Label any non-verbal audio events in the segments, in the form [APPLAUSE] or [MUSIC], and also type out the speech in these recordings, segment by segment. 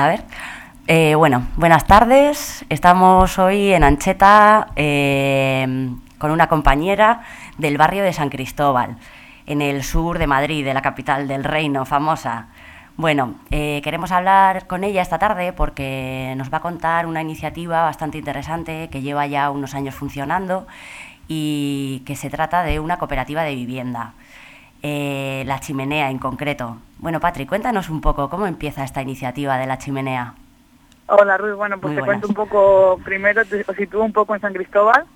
A ver. Eh, bueno, buenas tardes. Estamos hoy en Ancheta eh, con una compañera del barrio de San Cristóbal, en el sur de Madrid, de la capital del reino, famosa. Bueno, eh, queremos hablar con ella esta tarde porque nos va a contar una iniciativa bastante interesante que lleva ya unos años funcionando y que se trata de una cooperativa de vivienda, la chimenea en concreto. Bueno, Patri, cuéntanos un poco cómo empieza esta iniciativa de la chimenea. Hola Ruiz, bueno, pues te cuento un poco, primero te sitúo un poco en San Cristóbal.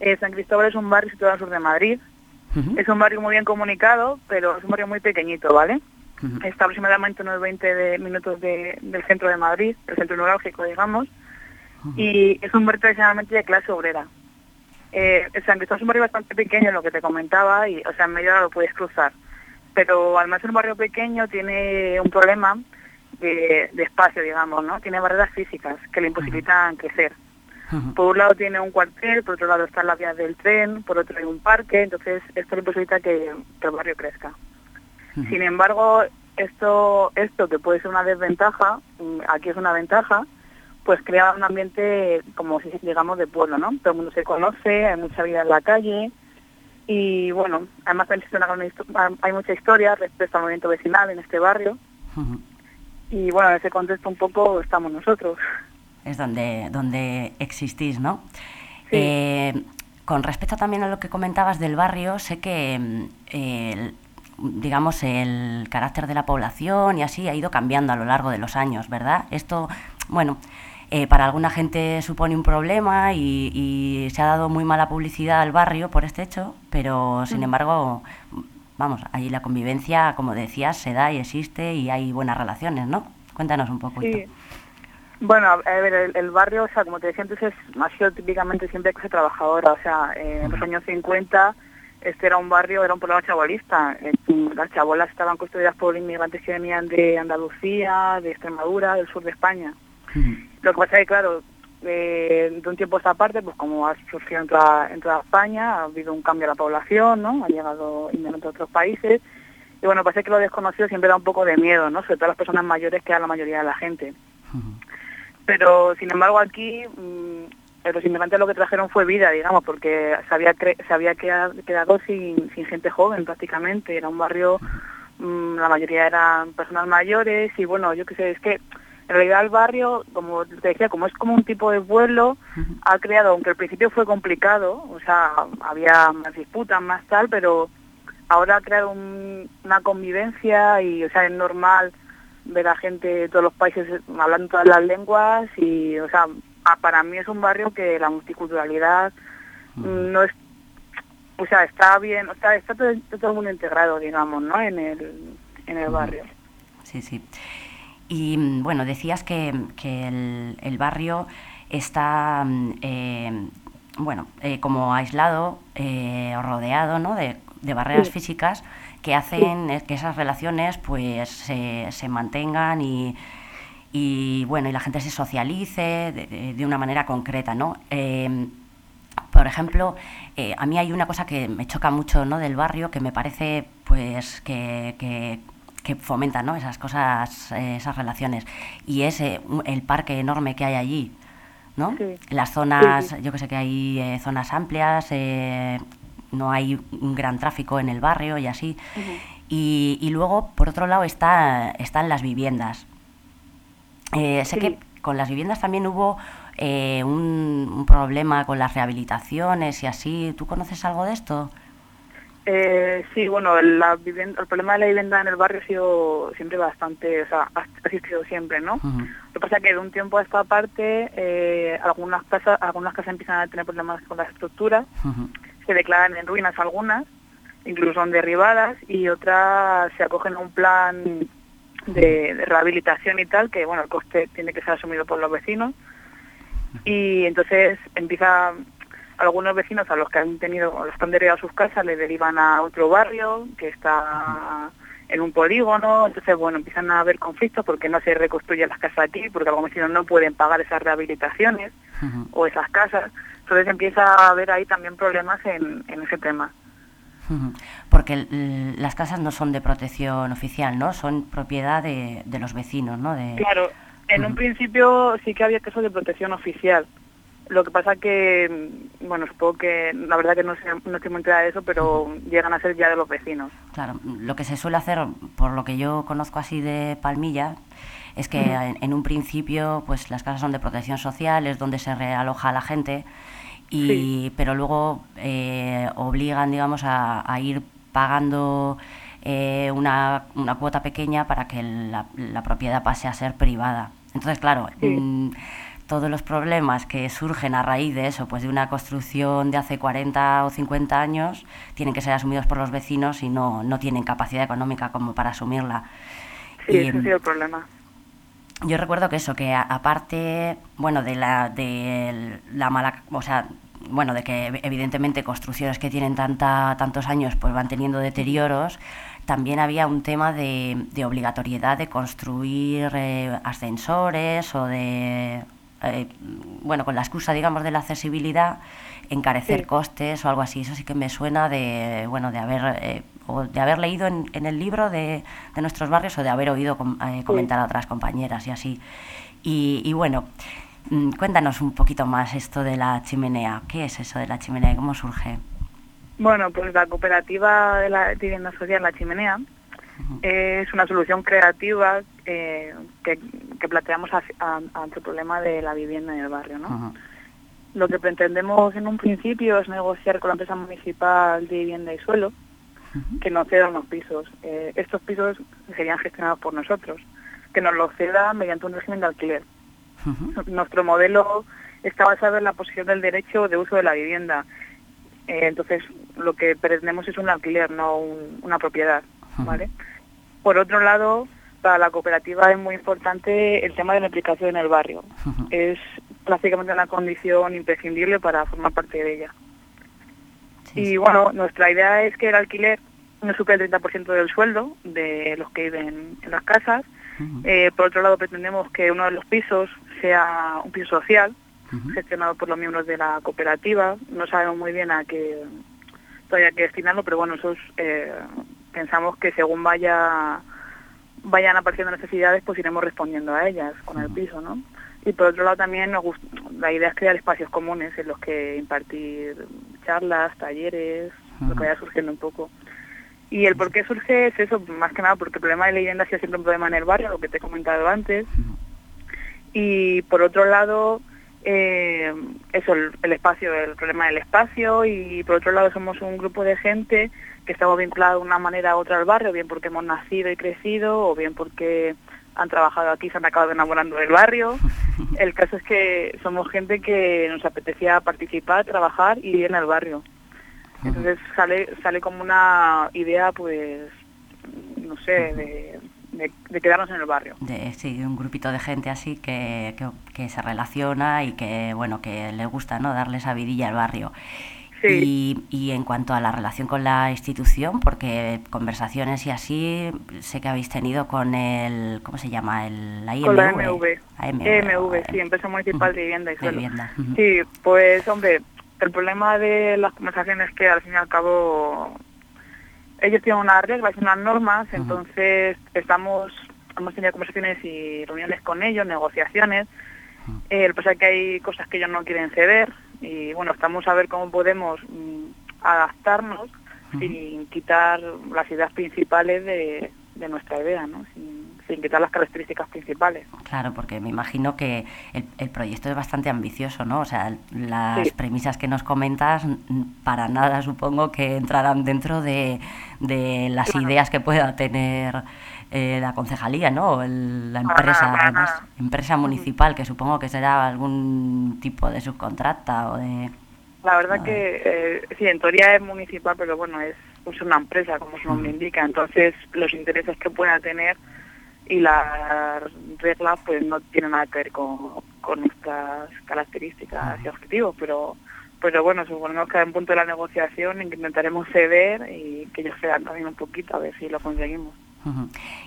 Eh, San Cristóbal es un barrio situado al sur de Madrid. Es un barrio muy bien comunicado, pero es un barrio muy pequeñito, ¿vale? Está aproximadamente unos 20 minutos del centro de Madrid, el centro neurálgico, digamos, y es un barrio tradicionalmente de clase obrera. Eh, San Cristóbal es un barrio bastante pequeño, lo que te comentaba, y o sea, en medio lo puedes cruzar. Pero ser un barrio pequeño tiene un problema de, espacio, digamos, ¿no? Tiene barreras físicas que le imposibilitan crecer. Por un lado tiene un cuartel, por otro lado están las vías del tren, por otro hay un parque, entonces esto le imposibilita que, el barrio crezca. Sin embargo, esto, esto que puede ser una desventaja, mm, aquí es una ventaja, pues crea un ambiente como si digamos de pueblo, ¿no? Todo el mundo se conoce, hay mucha vida en la calle y bueno, además hay mucha historia respecto al movimiento vecinal en este barrio. Y bueno, en ese contexto un poco estamos nosotros. Es donde, donde existís, ¿no? Eh, con respecto también a lo que comentabas del barrio, sé que mm, digamos el carácter de la población y así ha ido cambiando a lo largo de los años, ¿verdad? Esto, bueno, eh, para alguna gente supone un problema y, y, se ha dado muy mala publicidad al barrio por este hecho, pero sin mm. embargo vamos, ahí la convivencia, como decías, se da y existe y hay buenas relaciones, ¿no? Cuéntanos un poco. Sí. Bueno, a ver, el, barrio, o sea, como te decía antes, es, ha sido típicamente siempre clase trabajadora, o sea, en los años 50 este era un barrio, era un pueblo chabolista. Eh, las chabolas estaban construidas por inmigrantes que venían de Andalucía, de Extremadura, del sur de España. Lo que pasa es que, claro, de un tiempo a esta parte, pues como ha surgido en toda, en toda España, ha habido un cambio a la población, ¿no? Han llegado inmigrantes de otros países. Y bueno, parece que lo desconocido siempre da un poco de miedo, ¿no? Sobre todo a las personas mayores que a la mayoría de la gente. Pero, sin embargo, aquí mmm, los inmigrantes lo que trajeron fue vida, digamos, porque se había, se había quedado, sin, sin, gente joven prácticamente. Era un barrio, mm, la mayoría eran personas mayores y bueno, yo qué sé, es que en realidad el barrio, como te decía, como es como un tipo de pueblo, ha creado, aunque al principio fue complicado, o sea, había más disputas, más tal, pero ahora ha creado una convivencia y, o sea, es normal ver a gente de todos los países hablando todas las lenguas y, o sea, para mí es un barrio que la multiculturalidad no es, o sea, está bien, o sea, está todo, todo el mundo integrado, digamos, ¿no? En el, en el barrio. Sí, sí. Y bueno, decías que, el, barrio está mm, eh, bueno, eh, como aislado eh, o rodeado ¿no? de, barreras físicas que hacen que esas relaciones pues se, mantengan y, y, bueno y la gente se socialice de, una manera concreta no em, por ejemplo a mí hay una cosa que me choca mucho no del barrio que me parece pues que que fomentan ¿no? esas cosas, eh, esas relaciones. Y es eh, el parque enorme que hay allí, ¿no? Las zonas, yo que sé que hay eh, zonas amplias, no hay un gran tráfico en el barrio y así. y, y, luego, por otro lado, está, están las viviendas. sé que con las viviendas también hubo un, un problema con las rehabilitaciones y así. ¿Tú conoces algo de esto? Eh, sí, bueno, el problema de la vivienda en el barrio ha sido siempre bastante, o sea, ha existido siempre, ¿no? Lo que pasa es que de un tiempo a esta parte, eh, algunas casas algunas casas empiezan a tener problemas con la estructura, se declaran en ruinas algunas, incluso son derribadas, y otras se acogen a un plan de, de rehabilitación y tal, que, bueno, el coste tiene que ser asumido por los vecinos, y entonces empieza algunos vecinos a los que han tenido, los que han sus casas, le derivan a otro barrio que está en un polígono, entonces bueno, empiezan a haber conflictos porque no se reconstruyen las casas aquí, porque algunos vecinos no pueden pagar esas rehabilitaciones o esas casas, entonces empieza a haber ahí también problemas en, ese tema. Porque las casas no son de protección oficial, ¿no? Son propiedad de, los vecinos, ¿no? De... Claro, En un principio sí que había casos de protección oficial. Lo que pasa que, bueno, supongo que la verdad que no, sé, no estoy muy enterada de eso, pero llegan a ser ya de los vecinos. Claro, lo que se suele hacer, por lo que yo conozco así de Palmilla, es que en, un principio pues las casas son de protección social, es donde se realoja a la gente, y, pero luego eh, obligan, digamos, a, ir pagando eh, una, una, cuota pequeña para que la, la, propiedad pase a ser privada. Entonces, claro, mm, todos los problemas que surgen a raíz de eso, pues de una construcción de hace 40 o 50 años, tienen que ser asumidos por los vecinos y no, no tienen capacidad económica como para asumirla. Sí, ese ha sido el problema. Yo recuerdo que eso, que aparte, bueno, de la, de la mala, o sea, bueno, de que evidentemente construcciones que tienen tanta, tantos años pues van teniendo deterioros, también había un tema de, de obligatoriedad de construir eh, ascensores o de eh, bueno, con la excusa, digamos, de la accesibilidad, encarecer costes o algo así. Eso sí que me suena de, bueno, de haber, eh, o de haber leído en, en el libro de, de, nuestros barrios o de haber oído eh, comentar a otras compañeras y así. Y, y, bueno, mm, cuéntanos un poquito más esto de la chimenea. ¿Qué es eso de la chimenea y cómo surge? Bueno, pues la cooperativa de la vivienda social La Chimenea es una solución creativa eh, que, planteamos ante el problema de la vivienda en el barrio. ¿no? Lo que pretendemos en un principio es negociar con la empresa municipal de vivienda y suelo que nos ceda unos pisos. Eh, estos pisos serían gestionados por nosotros, que nos los ceda mediante un régimen de alquiler. Nuestro modelo está basado en la posición del derecho de uso de la vivienda. Eh, entonces, lo que pretendemos es un alquiler, no una propiedad. ¿vale? Por otro lado, para la cooperativa es muy importante el tema de la implicación en el barrio. Es prácticamente una condición imprescindible para formar parte de ella. y bueno, nuestra idea es que el alquiler no supere el 30% del sueldo de los que viven en las casas. Eh, por otro lado, pretendemos que uno de los pisos sea un piso social, gestionado por los miembros de la cooperativa. No sabemos muy bien a qué todavía hay que destinarlo, pero bueno, eso es eh, pensamos que según vaya vayan apareciendo necesidades, pues iremos respondiendo a ellas con el piso, ¿no? Y por otro lado también nos la idea es crear espacios comunes en los que impartir charlas, talleres, lo que vaya surgiendo un poco. Y el por qué surge es eso, más que nada porque el problema de la vivienda ha sido siempre un problema en el barrio, lo que te he comentado antes. Y por otro lado, eh, eso, el, el, espacio, el problema del espacio y por otro lado somos un grupo de gente que estamos vinculados de una manera u otra al barrio, bien porque hemos nacido y crecido o bien porque han trabajado aquí, se han acabado enamorando del barrio. [LAUGHS] El caso es que somos gente que nos apetecía participar, trabajar y vivir en el barrio. Entonces sale, sale como una idea, pues, no sé, de de, quedarnos en el barrio. De, sí, un grupito de gente así que, que, se relaciona y que, bueno, que le gusta, ¿no? Darle esa vidilla al barrio. Sí. Y, y, en cuanto a la relación con la institución, porque conversaciones y así sé que habéis tenido con el, ¿cómo se llama? El, la IMV. Con la MV. MV, sí, Empresa Municipal de Vivienda y Suelo. Sí, pues hombre, el problema de las conversaciones es que al fin y al cabo ellos tienen unas reglas y unas normas, entonces estamos, hemos tenido conversaciones y reuniones con ellos, negociaciones. Eh, lo que pasa es que hay cosas que ellos no quieren ceder y bueno, estamos a ver cómo podemos mm, adaptarnos sin quitar las ideas principales de, de nuestra idea, ¿no? sin quitar las características principales. Claro, porque me imagino que el, el proyecto es bastante ambicioso, ¿no? O sea, las premisas que nos comentas, para nada supongo que entrarán dentro de, de las ideas que pueda tener eh, la concejalía, ¿no? la empresa, empresa municipal, que supongo que será algún tipo de subcontrata o de... La verdad que eh, sí, en teoría es municipal, pero bueno, es, es una empresa, como su nombre indica. Entonces, los intereses que pueda tener y las reglas pues no tienen nada que ver con, con nuestras características y objetivos, pero pero bueno, suponemos que en un punto de la negociación en que intentaremos ceder y que ellos cedan también un poquito a ver si lo conseguimos.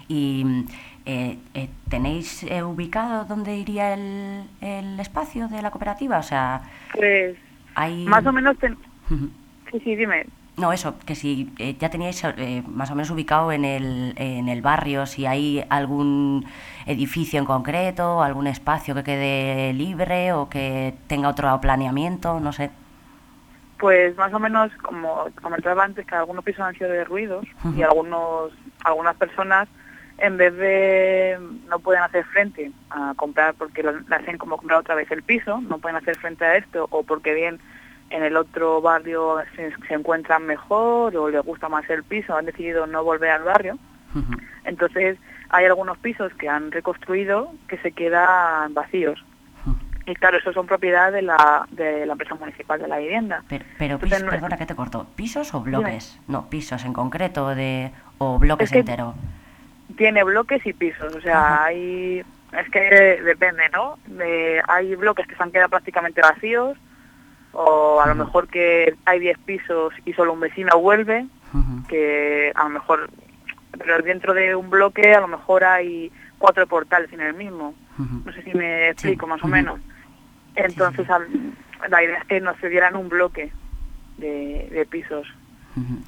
¿Y eh, eh, tenéis eh, ubicado dónde iría el, el espacio de la cooperativa? O sea, pues hay... más o menos... Sí, sí, dime. no, eso, que si eh, ya teníais eh, más o menos ubicado en el, en el barrio, si hay algún edificio en concreto, algún espacio que quede libre o que tenga otro planeamiento, no sé. Pues más o menos, como comentaba antes, que algunos pisos han sido de ruidos y algunos, algunas personas, en vez de no pueden hacer frente a comprar porque lo hacen como comprar otra vez el piso, no pueden hacer frente a esto o porque bien en el otro barrio se, encuentran mejor o les gusta más el piso, han decidido no volver al barrio. Entonces hay algunos pisos que han reconstruido que se quedan vacíos. Y claro, eso son propiedad de la, de la empresa municipal de la vivienda. Pero, perdona que te corto, ¿pisos o bloques? No, pisos en concreto de o bloques enteros. Tiene bloques y pisos, o sea, hay es que depende, ¿no? De, hay bloques que se han quedado prácticamente vacíos, o a lo mejor que hay 10 pisos y solo un vecino vuelve, que a lo mejor, pero dentro de un bloque a lo mejor hay cuatro portales en el mismo. No sé si me explico más o menos. Entonces la idea es que nos dieran un bloque de, pisos.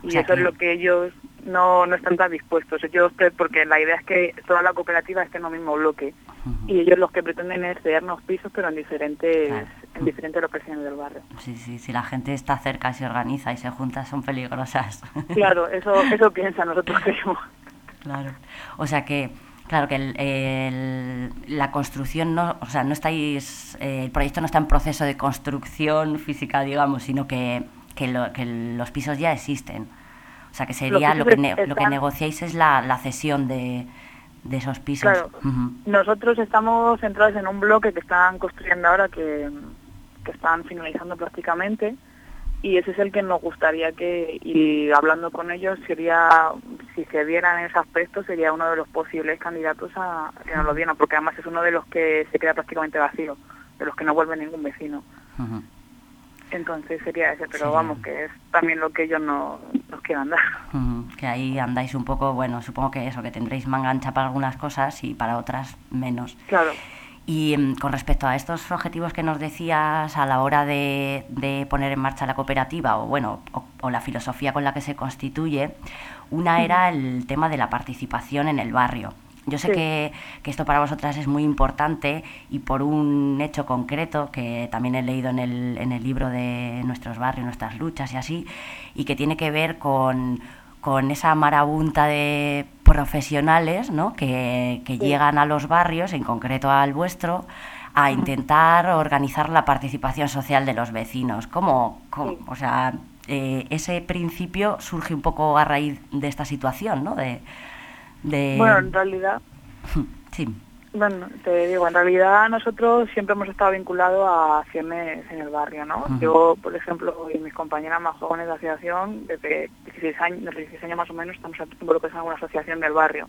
Y eso es lo que ellos no, no están tan dispuestos. Ellos, porque la idea es que toda la cooperativa esté en el mismo bloque. Y ellos los que pretenden es cedernos pisos, pero en diferentes, en diferentes locaciones del barrio. Sí, sí, si la gente está cerca, se organiza y se junta, son peligrosas. Claro, [LAUGHS] eso, eso piensa, nosotros creemos. Claro. O sea que Claro que el, la construcción no, o sea, no estáis, eh, el proyecto no está en proceso de construcción física, digamos, sino que, que, los pisos ya existen. O sea, que sería lo que, lo que negociáis es la, la cesión de, de esos pisos. Claro. Nosotros estamos centrados en un bloque que están construyendo ahora, que, que están finalizando prácticamente, y ese es el que nos gustaría que, y hablando con ellos, sería, si se dieran en ese aspecto, sería uno de los posibles candidatos a, que nos lo dieran, porque además es uno de los que se queda prácticamente vacío, de los que no vuelve ningún vecino. Entonces sería ese, pero vamos, que es también lo que ellos no, nos quieran dar. Que ahí andáis un poco, bueno, supongo que eso, que tendréis manga ancha para algunas cosas y para otras menos. Claro. Y mm, con respecto a estos objetivos que nos decías a la hora de, poner en marcha la cooperativa o bueno o, la filosofía con la que se constituye, una era el tema de la participación en el barrio. Yo sé que, esto para vosotras es muy importante y por un hecho concreto que también he leído en el, en el libro de Nuestros barrios, nuestras luchas y así, y que tiene que ver con, con esa marabunta de profesionales ¿no? que, llegan a los barrios, en concreto al vuestro, a intentar organizar la participación social de los vecinos. ¿Cómo, o sea, eh, ese principio surge un poco a raíz de esta situación, ¿no? De, de... Bueno, en realidad... sí. Bueno, te digo, en realidad nosotros siempre hemos estado vinculados a acciones en el barrio, ¿no? Yo, por ejemplo, y mis compañeras más jóvenes de asociación, desde 16 años, 16 años más o menos, estamos involucrados en alguna asociación del barrio.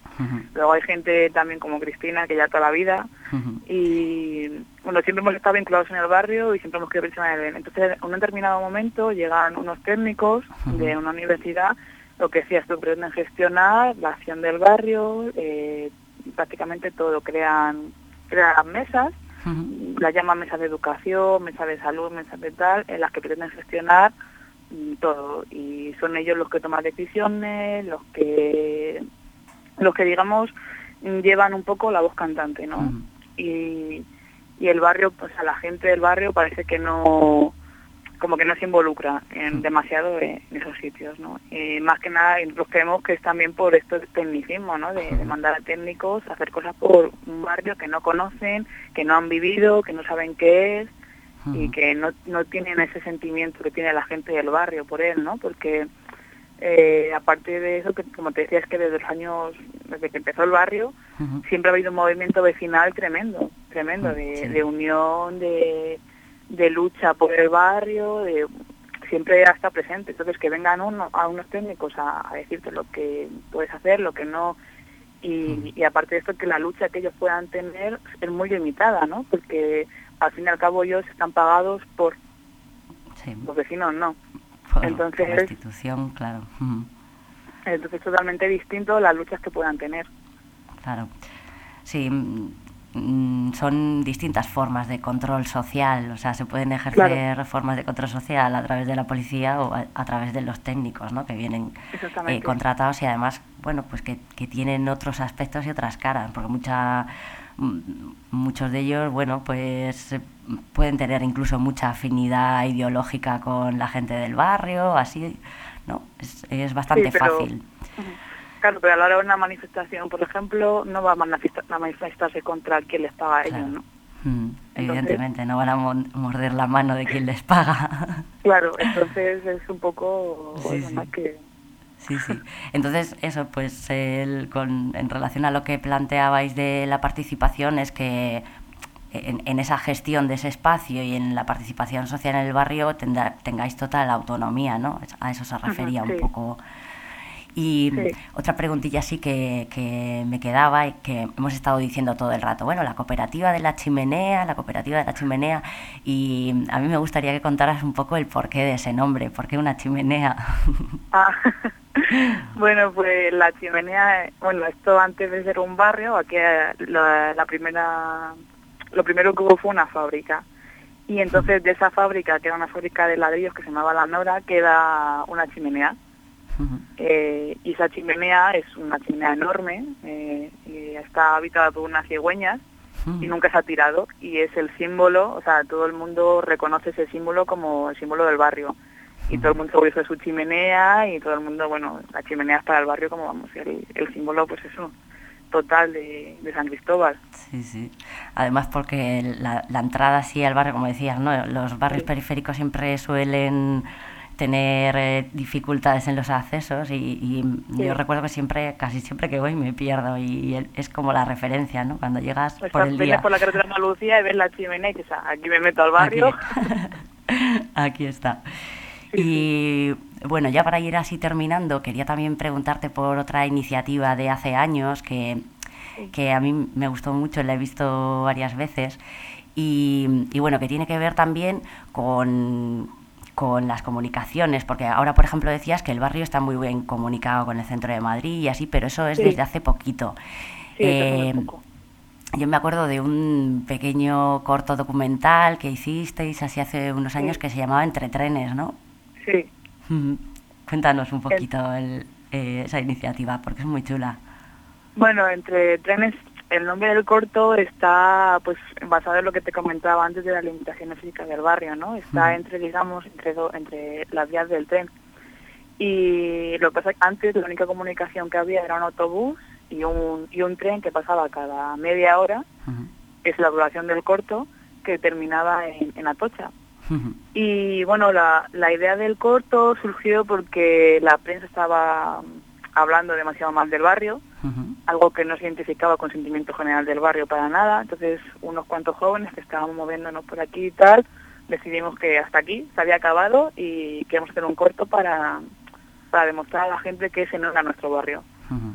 Luego hay gente también como Cristina, que ya toda la vida, y bueno, siempre hemos estado vinculados en el barrio y siempre hemos querido en el Entonces, en un determinado momento llegan unos técnicos de una universidad, lo que decía, esto pretenden gestionar la acción del barrio, eh, prácticamente todo, crean, crean mesas, las llaman mesas de educación, mesas de salud, mesas de tal, en las que pretenden gestionar mm, todo. Y son ellos los que toman decisiones, los que los que digamos llevan un poco la voz cantante, ¿no? y, y el barrio, pues a la gente del barrio parece que no como que no se involucra en, demasiado en, esos sitios, ¿no? Y más que nada creemos que es también por esto de tecnicismo, ¿no? De, mandar a técnicos a hacer cosas por un barrio que no conocen, que no han vivido, que no saben qué es y que no, no tienen ese sentimiento que tiene la gente del barrio por él, ¿no? Porque eh, aparte de eso, que como te decía, es que desde los años, desde que empezó el barrio, siempre ha habido un movimiento vecinal tremendo, tremendo, de, de unión, de de lucha por el barrio, de, siempre está presente. Entonces, que vengan uno, a unos técnicos a, decirte lo que puedes hacer, lo que no. Y, y, aparte de esto, que la lucha que ellos puedan tener es muy limitada, ¿no? Porque al fin y al cabo ellos están pagados por los vecinos, no. entonces, la institución, claro. Entonces, es totalmente distinto las luchas que puedan tener. Claro. Sí, Mm, son distintas formas de control social, o sea, se pueden ejercer formas de control social a través de la policía o a, través de los técnicos, ¿no? Que vienen eh, contratados y además, bueno, pues que, que, tienen otros aspectos y otras caras, porque mucha, muchos de ellos, bueno, pues pueden tener incluso mucha afinidad ideológica con la gente del barrio, así, ¿no? Es, es bastante fácil. Claro, pero a la hora de una manifestación, por ejemplo, no va a, manifestarse contra quien les paga a ellos, ¿no? Mm, evidentemente, no van a morder la mano de quien les paga. [LAUGHS] Claro, entonces es un poco sí, sí. que... Sí, sí. Entonces, eso, pues el, con, en relación a lo que planteabais de la participación, es que en, esa gestión de ese espacio y en la participación social en el barrio tengáis total autonomía, ¿no? A eso se refería un poco y otra preguntilla sí que, que, me quedaba y que hemos estado diciendo todo el rato, bueno, la cooperativa de la chimenea, la cooperativa de la chimenea, y a mí me gustaría que contaras un poco el porqué de ese nombre, ¿por qué una chimenea? [LAUGHS] Ah, [LAUGHS] bueno, pues la chimenea, bueno, esto antes de ser un barrio, aquí la, la primera, lo primero que hubo fue una fábrica. Y entonces de esa fábrica, que era una fábrica de ladrillos que se llamaba La Nora, queda una chimenea eh, y esa chimenea es una chimenea enorme, eh, está habitada por unas cigüeñas y nunca se ha tirado y es el símbolo, o sea, todo el mundo reconoce ese símbolo como el símbolo del barrio y todo el mundo usa su chimenea y todo el mundo, bueno, la chimenea es para el barrio como vamos, el, el símbolo pues eso, total de, San Cristóbal. Sí, sí. Además porque la, entrada así al barrio, como decías, ¿no? Los barrios periféricos siempre suelen tener eh, dificultades en los accesos y, yo recuerdo que siempre, casi siempre que voy me pierdo y, es como la referencia, ¿no? Cuando llegas pues por el día. por la carretera de Andalucía y ves la chimenea y dices, ah, aquí me meto al barrio. [LAUGHS] Aquí, está. Y bueno, ya para ir así terminando, quería también preguntarte por otra iniciativa de hace años que, que a mí me gustó mucho, la he visto varias veces. Y, y, bueno, que tiene que ver también con, con las comunicaciones, porque ahora, por ejemplo, decías que el barrio está muy bien comunicado con el centro de Madrid y así, pero eso es desde hace poquito. Eh, yo me acuerdo de un pequeño corto documental que hicisteis así hace unos años que se llamaba Entre Trenes, ¿no? Sí. Cuéntanos un poquito eh, esa iniciativa, porque es muy chula. Bueno, Entre Trenes el nombre del corto está pues basado en lo que te comentaba antes de la limitación física del barrio, ¿no? Está entre, digamos, entre, entre las vías del tren. Y lo que pasa es que antes la única comunicación que había era un autobús y un, y un tren que pasaba cada media hora, es la duración del corto, que terminaba en, en Atocha. Y bueno, la, la idea del corto surgió porque la prensa estaba hablando demasiado mal del barrio, algo que no se identificaba con sentimiento general del barrio para nada. Entonces, unos cuantos jóvenes que estábamos moviéndonos por aquí y tal, decidimos que hasta aquí se había acabado y queríamos hacer un corto para, para demostrar a la gente que ese no era nuestro barrio.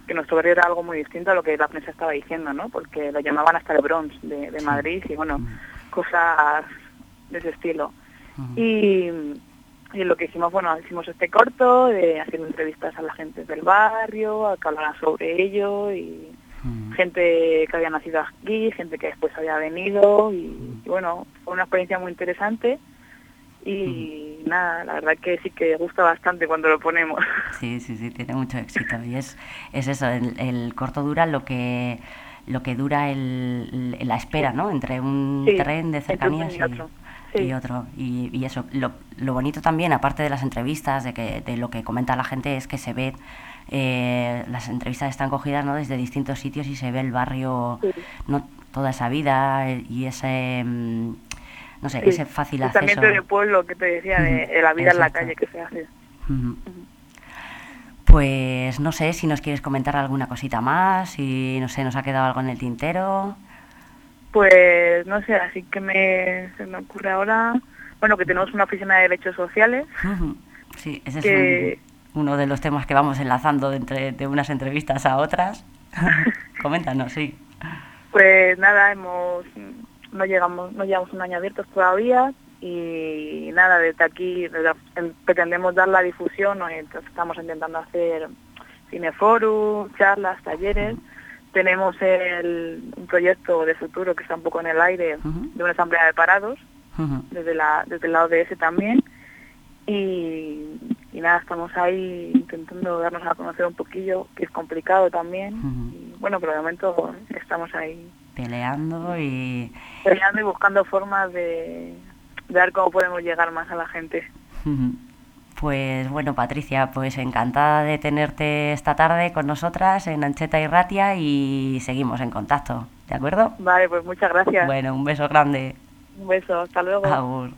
Que nuestro barrio era algo muy distinto a lo que la prensa estaba diciendo, ¿no? Porque lo llamaban hasta el Bronx de, Madrid y, bueno, cosas de ese estilo. Y y lo que hicimos, bueno, hicimos este corto de haciendo entrevistas a la gente del barrio, a que hablaran sobre ello y mm. gente que había nacido aquí, gente que después había venido y, mm. bueno, fue una experiencia muy interesante y mm. nada, la verdad que sí que gusta bastante cuando lo ponemos. [LAUGHS] Sí, sí, sí, tiene mucho éxito y es, es eso, el, corto dura lo que lo que dura el, la espera, ¿no? Entre un tren de cercanías y y otro. Y, eso, lo, lo, bonito también, aparte de las entrevistas, de, que, de lo que comenta la gente, es que se ve, eh, las entrevistas están cogidas ¿no? desde distintos sitios y se ve el barrio, no toda esa vida y ese... Mm, no sé, ese fácil acceso. También de pueblo que te decía, de, la vida en la calle que se hace. Pues no sé si nos quieres comentar alguna cosita más, si no sé, nos ha quedado algo en el tintero. Pues no sé, así que me, se me ocurre ahora, bueno, que tenemos una oficina de derechos sociales. Sí, ese es uno de los temas que vamos enlazando de, entre, de unas entrevistas a otras. [LAUGHS] Coméntanos, sí. Pues nada, hemos no llegamos no llevamos un año abiertos todavía y nada, desde aquí pretendemos dar la difusión, entonces estamos intentando hacer cineforum, charlas, talleres tenemos el, un proyecto de futuro que está un poco en el aire de una asamblea de parados, desde, la, desde el lado de ese también. Y, nada, estamos ahí intentando darnos a conocer un poquillo, que es complicado también. y, bueno, pero de momento estamos ahí. Peleando y... Peleando y buscando formas de, de ver cómo podemos llegar más a la gente. Pues bueno, Patricia, pues encantada de tenerte esta tarde con nosotras en Ancheta y Ratia y seguimos en contacto, ¿de acuerdo? Vale, pues muchas gracias. Bueno, un beso grande. Un beso, hasta luego. Agur.